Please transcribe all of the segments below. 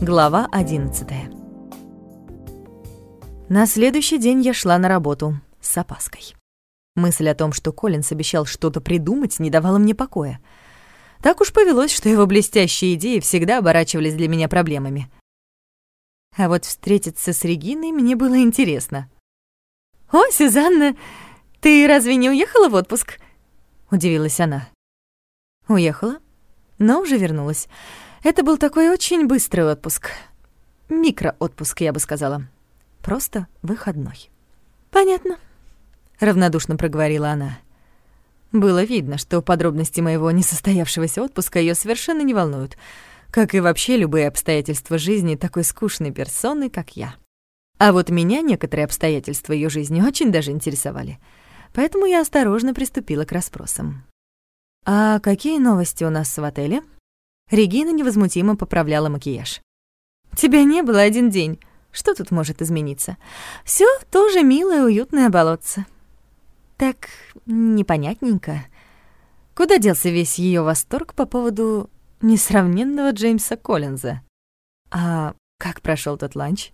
Глава 11 На следующий день я шла на работу с опаской. Мысль о том, что Коллинс обещал что-то придумать, не давала мне покоя. Так уж повелось, что его блестящие идеи всегда оборачивались для меня проблемами. А вот встретиться с Региной мне было интересно. «О, Сюзанна, ты разве не уехала в отпуск?» — удивилась она. Уехала, но уже вернулась. Это был такой очень быстрый отпуск. Микроотпуск, я бы сказала. Просто выходной. «Понятно», — равнодушно проговорила она. Было видно, что подробности моего несостоявшегося отпуска ее совершенно не волнуют, как и вообще любые обстоятельства жизни такой скучной персоны, как я. А вот меня некоторые обстоятельства ее жизни очень даже интересовали, поэтому я осторожно приступила к расспросам. «А какие новости у нас в отеле?» Регина невозмутимо поправляла макияж. «Тебя не было один день. Что тут может измениться? Все тоже милое, уютное болотце». Так непонятненько. Куда делся весь ее восторг по поводу несравненного Джеймса Коллинза? А как прошел тот ланч?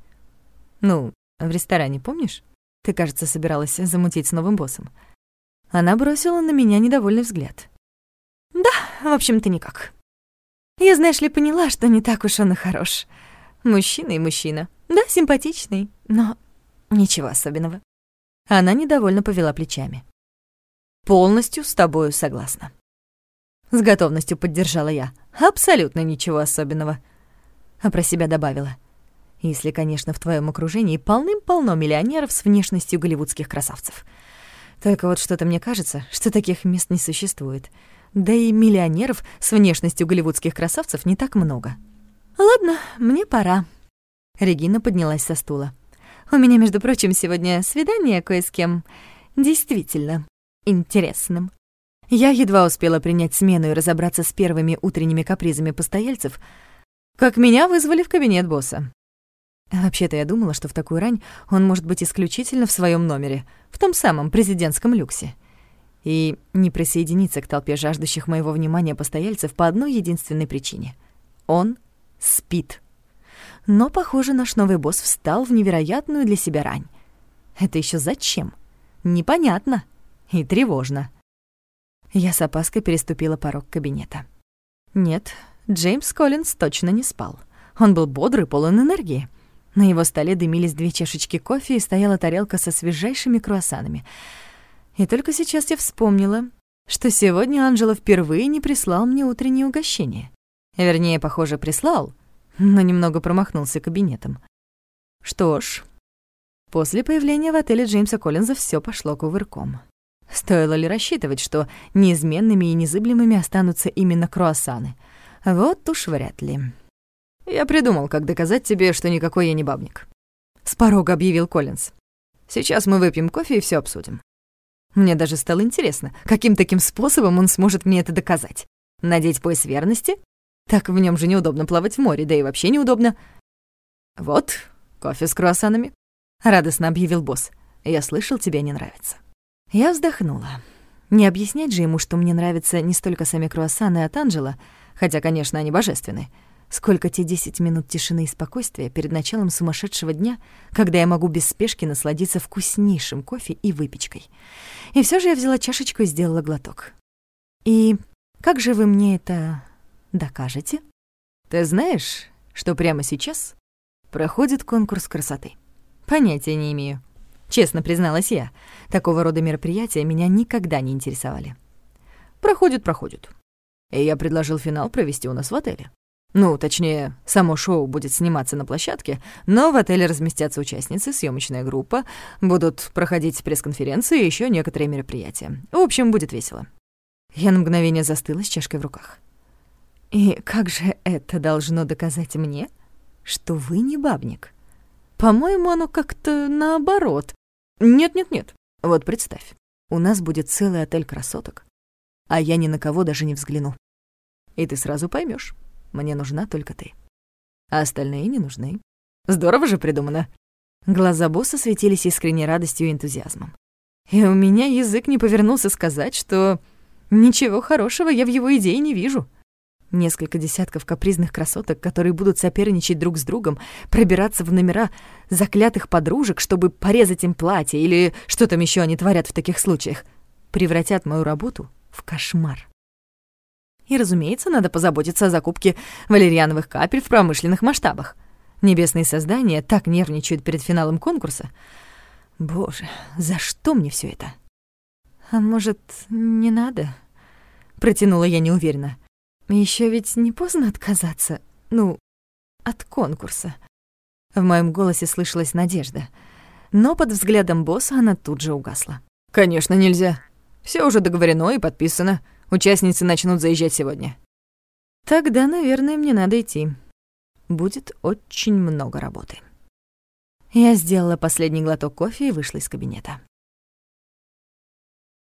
Ну, в ресторане, помнишь? Ты, кажется, собиралась замутить с новым боссом. Она бросила на меня недовольный взгляд. Да, в общем-то, никак. Я, знаешь ли, поняла, что не так уж он и хорош. Мужчина и мужчина. Да, симпатичный, но ничего особенного. Она недовольно повела плечами. «Полностью с тобою согласна». С готовностью поддержала я. «Абсолютно ничего особенного». А про себя добавила. «Если, конечно, в твоем окружении полным-полно миллионеров с внешностью голливудских красавцев. Только вот что-то мне кажется, что таких мест не существует. Да и миллионеров с внешностью голливудских красавцев не так много. «Ладно, мне пора». Регина поднялась со стула. «У меня, между прочим, сегодня свидание кое с кем. Действительно интересным». Я едва успела принять смену и разобраться с первыми утренними капризами постояльцев, как меня вызвали в кабинет босса. Вообще-то я думала, что в такую рань он может быть исключительно в своем номере, в том самом президентском люксе и не присоединиться к толпе жаждущих моего внимания постояльцев по одной единственной причине. Он спит. Но, похоже, наш новый босс встал в невероятную для себя рань. Это еще зачем? Непонятно и тревожно. Я с опаской переступила порог кабинета. Нет, Джеймс Коллинз точно не спал. Он был бодрый, полон энергии. На его столе дымились две чашечки кофе и стояла тарелка со свежайшими круассанами — и только сейчас я вспомнила, что сегодня Анжела впервые не прислал мне утреннее угощение. Вернее, похоже, прислал, но немного промахнулся кабинетом. Что ж, после появления в отеле Джеймса Коллинза все пошло кувырком. Стоило ли рассчитывать, что неизменными и незыблемыми останутся именно круассаны? Вот уж вряд ли. «Я придумал, как доказать тебе, что никакой я не бабник», — с порога объявил Коллинз. «Сейчас мы выпьем кофе и все обсудим. Мне даже стало интересно, каким таким способом он сможет мне это доказать. Надеть пояс верности? Так в нем же неудобно плавать в море, да и вообще неудобно. «Вот, кофе с круассанами», — радостно объявил босс. «Я слышал, тебе не нравится». Я вздохнула. Не объяснять же ему, что мне нравятся не столько сами круассаны от Анджела, хотя, конечно, они божественны, сколько те 10 минут тишины и спокойствия перед началом сумасшедшего дня, когда я могу без спешки насладиться вкуснейшим кофе и выпечкой. И все же я взяла чашечку и сделала глоток. «И как же вы мне это докажете?» «Ты знаешь, что прямо сейчас проходит конкурс красоты?» «Понятия не имею», — честно призналась я. Такого рода мероприятия меня никогда не интересовали. «Проходит, проходит. И я предложил финал провести у нас в отеле. Ну, точнее, само шоу будет сниматься на площадке, но в отеле разместятся участницы, съемочная группа, будут проходить пресс-конференции и еще некоторые мероприятия. В общем, будет весело. Я на мгновение застыла с чашкой в руках. И как же это должно доказать мне, что вы не бабник? По-моему, оно как-то наоборот. Нет-нет-нет. Вот представь, у нас будет целый отель красоток, а я ни на кого даже не взгляну. И ты сразу поймешь. Мне нужна только ты. А остальные не нужны. Здорово же придумано. Глаза босса светились искренней радостью и энтузиазмом. И у меня язык не повернулся сказать, что ничего хорошего я в его идее не вижу. Несколько десятков капризных красоток, которые будут соперничать друг с другом, пробираться в номера заклятых подружек, чтобы порезать им платье или что там еще они творят в таких случаях, превратят мою работу в кошмар. И, разумеется, надо позаботиться о закупке валерьяновых капель в промышленных масштабах. Небесные создания так нервничают перед финалом конкурса. Боже, за что мне все это? А может, не надо? Протянула я неуверенно. Еще ведь не поздно отказаться, ну, от конкурса. В моем голосе слышалась надежда, но под взглядом босса она тут же угасла. «Конечно, нельзя. Все уже договорено и подписано. Участницы начнут заезжать сегодня». «Тогда, наверное, мне надо идти. Будет очень много работы». Я сделала последний глоток кофе и вышла из кабинета.